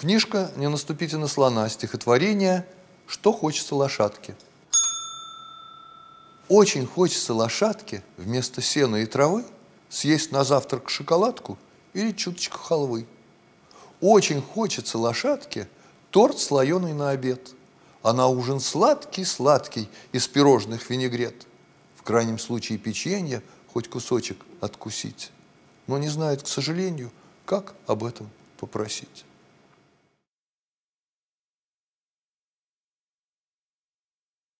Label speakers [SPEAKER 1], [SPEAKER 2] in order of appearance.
[SPEAKER 1] Книжка «Не наступите на слона», стихотворение «Что хочется лошадке». Очень хочется лошадке вместо сена и травы съесть на завтрак шоколадку или чуточку халвы. Очень хочется лошадке торт слоеный на обед, а на ужин сладкий-сладкий из пирожных винегрет. В крайнем случае печенье, хоть кусочек откусить. Но не знает, к сожалению, как об этом попросить.